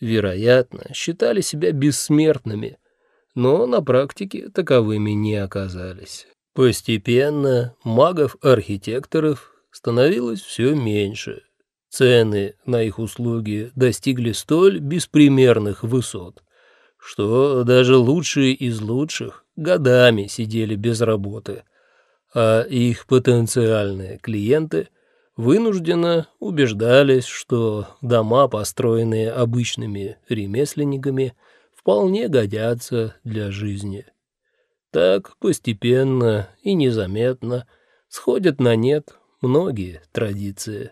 вероятно, считали себя бессмертными, но на практике таковыми не оказались. Постепенно магов-архитекторов становилось все меньше. Цены на их услуги достигли столь беспримерных высот, что даже лучшие из лучших годами сидели без работы, а их потенциальные клиенты вынужденно убеждались, что дома, построенные обычными ремесленниками, вполне годятся для жизни. Так постепенно и незаметно сходят на нет многие традиции.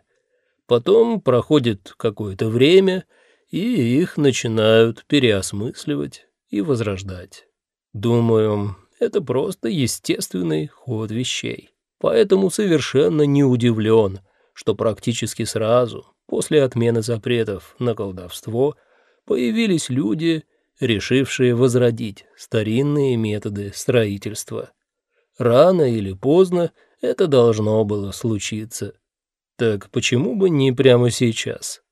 Потом проходит какое-то время, и их начинают переосмысливать и возрождать. Думаю, это просто естественный ход вещей. Поэтому совершенно не удивлен, что практически сразу, после отмены запретов на колдовство, появились люди, решившие возродить старинные методы строительства. Рано или поздно это должно было случиться. Так почему бы не прямо сейчас?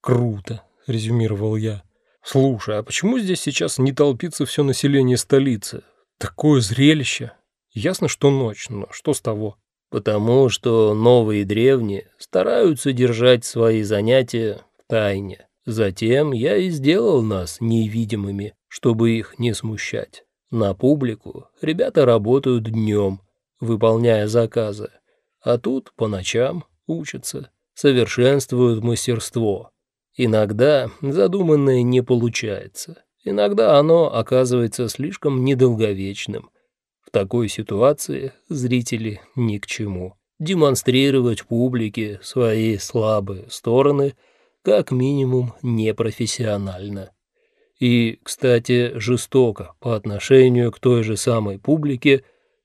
Круто, резюмировал я. Слушай, а почему здесь сейчас не толпится все население столицы? Такое зрелище. Ясно, что ночь, но что с того? Потому что новые древние стараются держать свои занятия в тайне. Затем я и сделал нас невидимыми, чтобы их не смущать. На публику ребята работают днем, выполняя заказы, а тут по ночам учатся, совершенствуют мастерство. Иногда задуманное не получается, иногда оно оказывается слишком недолговечным. В такой ситуации зрители ни к чему. Демонстрировать публике свои слабые стороны как минимум непрофессионально. И, кстати, жестоко по отношению к той же самой публике,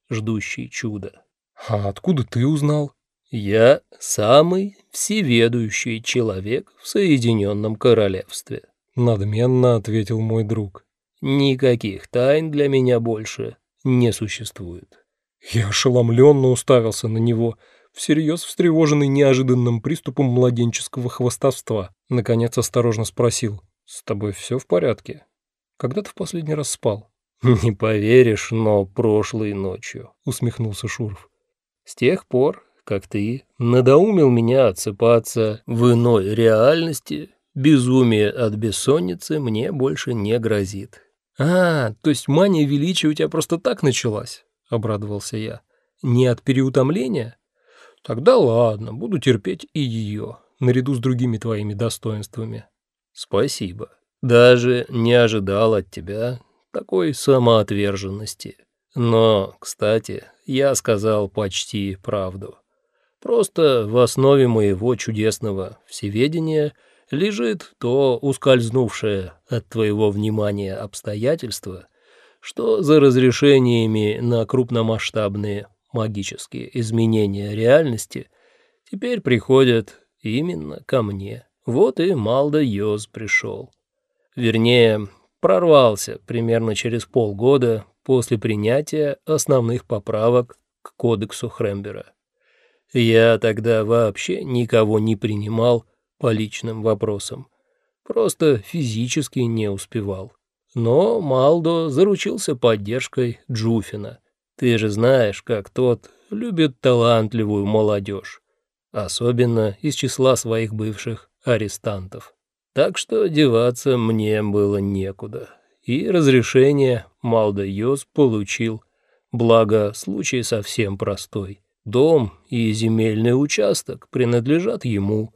ждущей чуда. «А откуда ты узнал?» «Я самый всеведущий человек в Соединенном Королевстве», — надменно ответил мой друг. «Никаких тайн для меня больше не существует». Я ошеломленно уставился на него, всерьез встревоженный неожиданным приступом младенческого хвостовства. Наконец осторожно спросил, «С тобой все в порядке? Когда ты в последний раз спал?» «Не поверишь, но прошлой ночью», — усмехнулся Шуров. «С тех пор, как ты надоумил меня отсыпаться в иной реальности, безумие от бессонницы мне больше не грозит». «А, то есть мания величия у тебя просто так началась?» — обрадовался я. «Не от переутомления?» «Тогда ладно, буду терпеть и ее, наряду с другими твоими достоинствами». «Спасибо. Даже не ожидал от тебя такой самоотверженности. Но, кстати, я сказал почти правду. Просто в основе моего чудесного всеведения лежит то ускользнувшее от твоего внимания обстоятельство, что за разрешениями на крупномасштабные магические изменения реальности теперь приходят именно ко мне. Вот и Малда Йоз пришел. Вернее, прорвался примерно через полгода после принятия основных поправок к кодексу Хрембера. Я тогда вообще никого не принимал по личным вопросам. Просто физически не успевал. Но Малдо заручился поддержкой Джуфина. Ты же знаешь, как тот любит талантливую молодежь. Особенно из числа своих бывших арестантов. Так что деваться мне было некуда. И разрешение Малдо Йос получил. Благо, случай совсем простой. Дом и земельный участок принадлежат ему.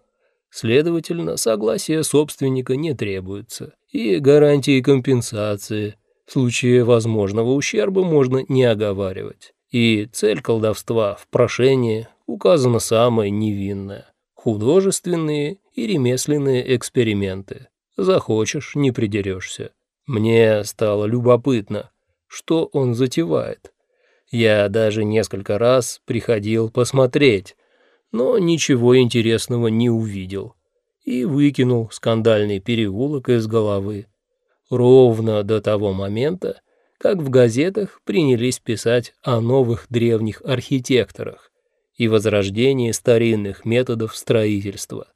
Следовательно, согласие собственника не требуется. И гарантии компенсации в случае возможного ущерба можно не оговаривать. И цель колдовства в прошении указана самая невинная. Художественные и ремесленные эксперименты. Захочешь, не придерешься. Мне стало любопытно, что он затевает. Я даже несколько раз приходил посмотреть, но ничего интересного не увидел и выкинул скандальный переулок из головы. Ровно до того момента, как в газетах принялись писать о новых древних архитекторах и возрождении старинных методов строительства.